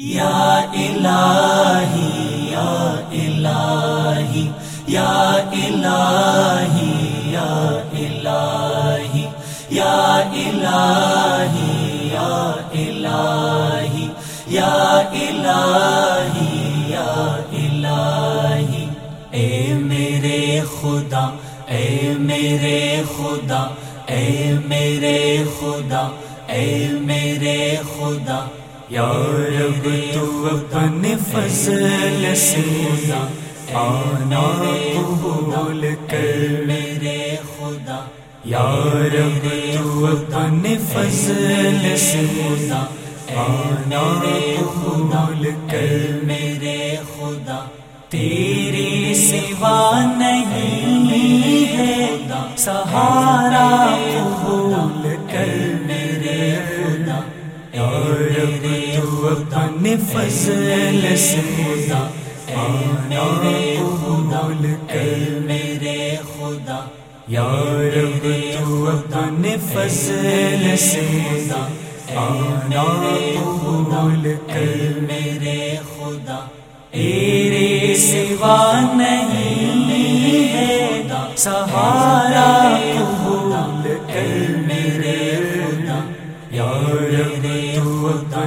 یا الہی یا الہی یا الہی یا الہی یا الہی یا الہی یا الہی یا الہی۔ اے میرے خدا، اے میرے خدا، اے میرے خدا، اے میرے خدا یا رب تو اپنے فضل سے آنا قبول کر میرے خدا۔ یا رب تو اپنے فضل سے آنا قبول کر میرے خدا۔ تیری سوا نہیں ہے سہارا قبول کر میرے خدا۔ یا رب وطن فضل سے خدا، اے میرے خدا، اے میرے خدا، یا رب تو وطن فضل سے خدا آنا خدا، اے میرے خدا، تیرے سوا نہیں ہے سہارا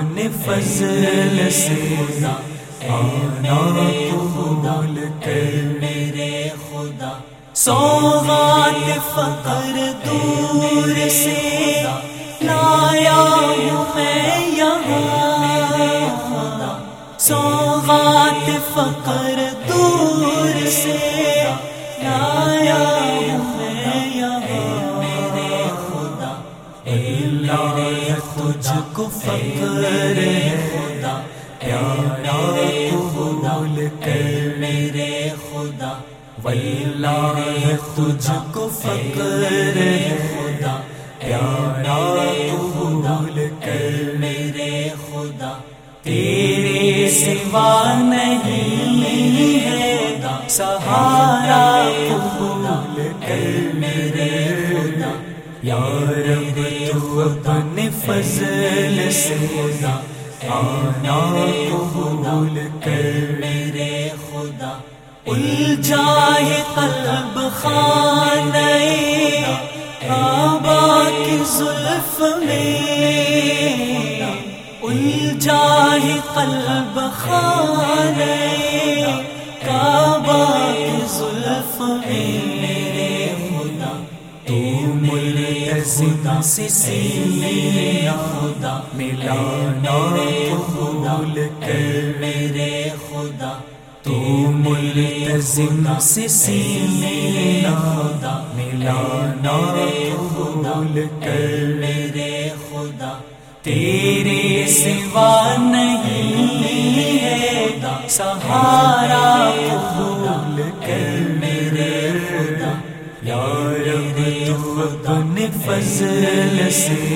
تو فضل سے آنا قبول کر میرے خدا۔ سوغات فقر دور سے لایا ہوں میں یہاں۔ سوغات فقر کو فخر خدا اے میرے خدا اے میرے خدا واللہ تجھ کو فخر خدا اے میرے خدا اے میرے خدا تیرے سوا نہیں ہے سہارا خدا اے میرے خدا یار تو اپنے فضل سے آنا قبول کر میرے خدا۔ الجائے قلب خانہ کعبہ کی زلف میں الجائے قلب خانہ کعبہ کی زلف میں ملتزم سے سینے خدا ملانا قبول کر میرے خدا تو ملتزم سے سینے خدا ملانا قبول کر میرے خدا تیرے سوا نہیں ہے سہارا قبول کر میرے خدا یا میرے خود فضل سے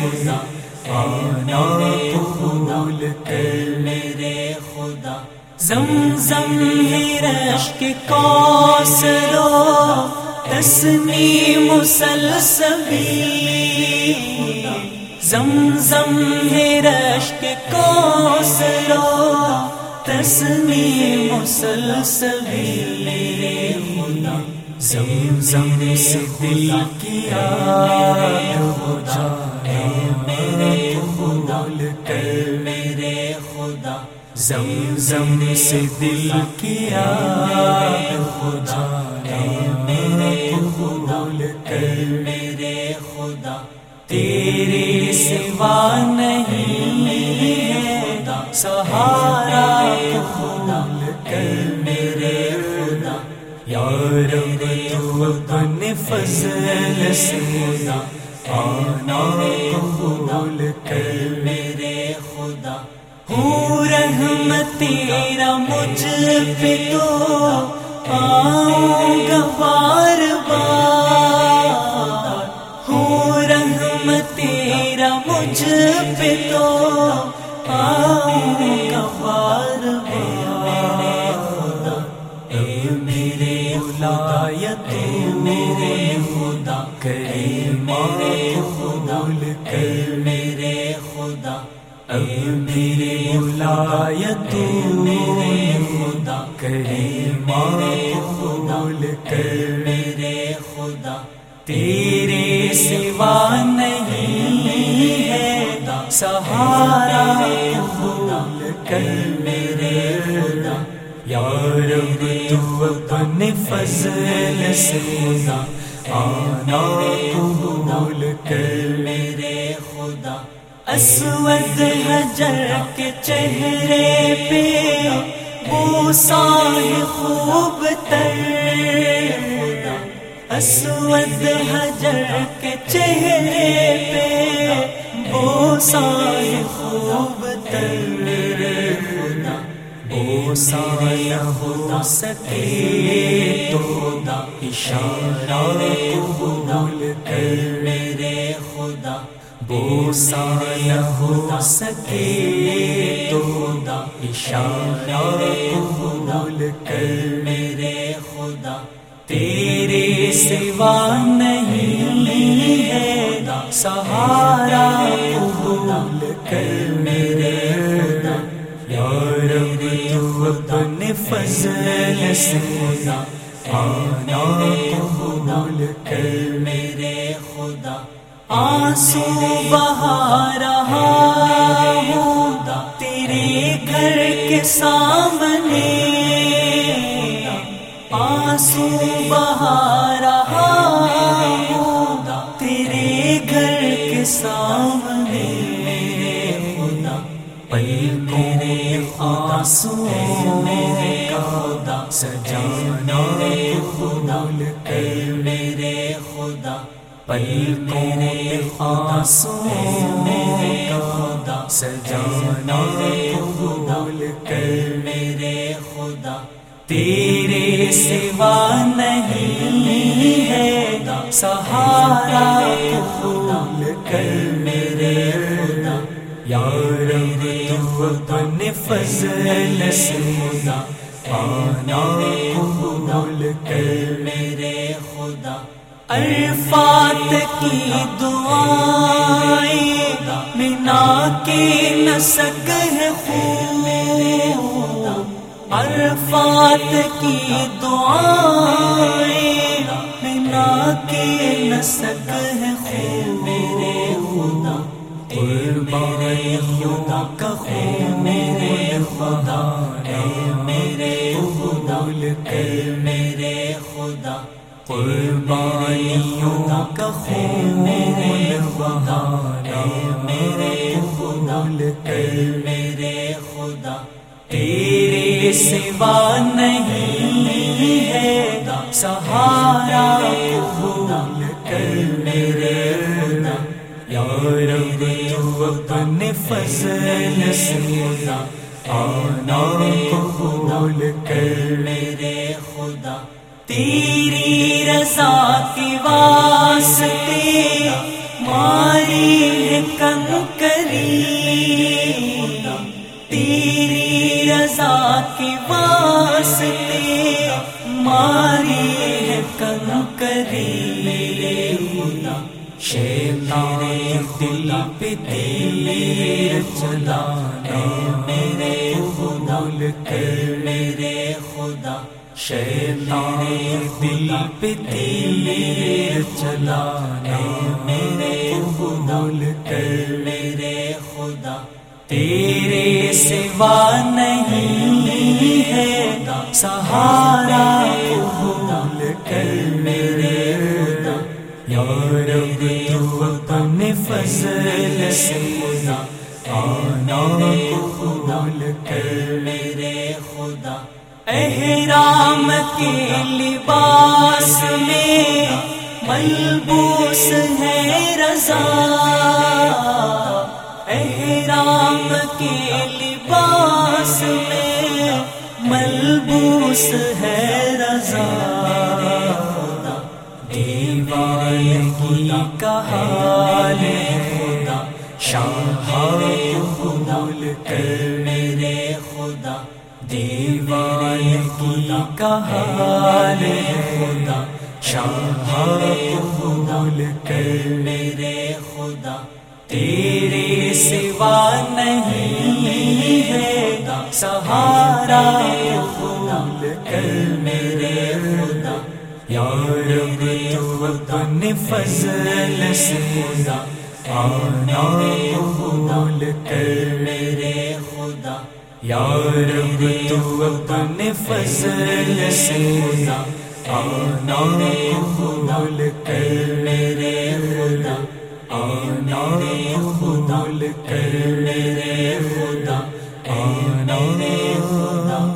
آنا قبول کر میرے خدا۔ زم زم ہی رشک کوس تسمی مسلسبی زم زم ہی رشک کوس تسمی مسلسبی میرے خدا۔ زمزم سے دل کیا ہو جائے میرے خدا کر میرے خدا زمزم سے دل کیا ہو جائے میرے خدا کر میرے خدا، تیرے سوا نہیں تو اپنے فضل سے آنا قبول کر میرے خدا۔ ہوں رحمت تیرا مجھ پہ تو آؤں گا بار بار۔ ہوں رحمت تیرا مجھ پہ تو آؤں گا بار بار۔ میرے خدا کر میرے خدا اب میرے بلا خدا خدا کرے میرے قبول کر میرے خدا تیرے سوا نہیں ہے سہارا قبول کر میرے خدا یا رب تو اپنے فضل سے آنا قبول کر میرے خدا اسود حجر کے چہرے پہ۔ بوسان خوب تر۔ اسود حجر کے چہرے پہ بوسان خوب تر۔ بوسان ہو سکے تو خدا اشارہ قبول کر میرے خدا بوسا نہ ہو سکے تو خدا اشارہ قبول کر میرے خدا تیرے سوا نہیں ہے سہارا تو اپنے فضل سے خدا آنا قبول کر میرے خدا۔ آنسو بہا رہا ہوں تیرے گھر کے سامنے۔ آنسو بہا رہا پلکوں میں آنسو میرے خدا سجانا خدا کر میرے خدا پلکوں میں آنسو کا سجانا قبول کر میرے خدا اے میرے خدا تیرے سوا نہیں ہے سہارا قبول کر میرے خدا رب تو فضل سے آنا قبول کر میرے خدا عرفات کی دعائیں منا کے نسک ہے خون عرفات کی دعائیں منا کے نسک ہے خون قربانیوں کا خون۔ میرے خدا اے میرے خدا کر میرے خدا۔ قربانیوں کا خون۔ بہانا میرے خدول کر میرے خدا تیرے سوا نہیں ہے سہارا قبول کر میرے خدا رب تو اپنے فضل سے آنا قبول کر۔ میرے خدا تیری رضا کی بات دل پہ تیر چلانا میرے خدا کر میرے خدا شیطان دل پہ تیر چلانا میرے خدا کر میرے خدا، تیرے سوا نہیں ہے سہارا خدا یا رب تو اپنے فضل سے آنا قبول کر میرے خدا احرام کے لباس میں ملبوس ہے رضا احرام کے لباس میں ملبوس ہے میرے خدا دیوان کی کہال خدا شاہ قبول کر میرے خدا، تیرے سوا نہیں ہے سہارا خود کر میرے خدا یا رب تو اپنے فضل سے خدا آنا قبول کر میرے خدا یا رب تو اپنے فضل سے آنا قبول کر میرے خدا آنا قبول کر میرے خدا آنا خدا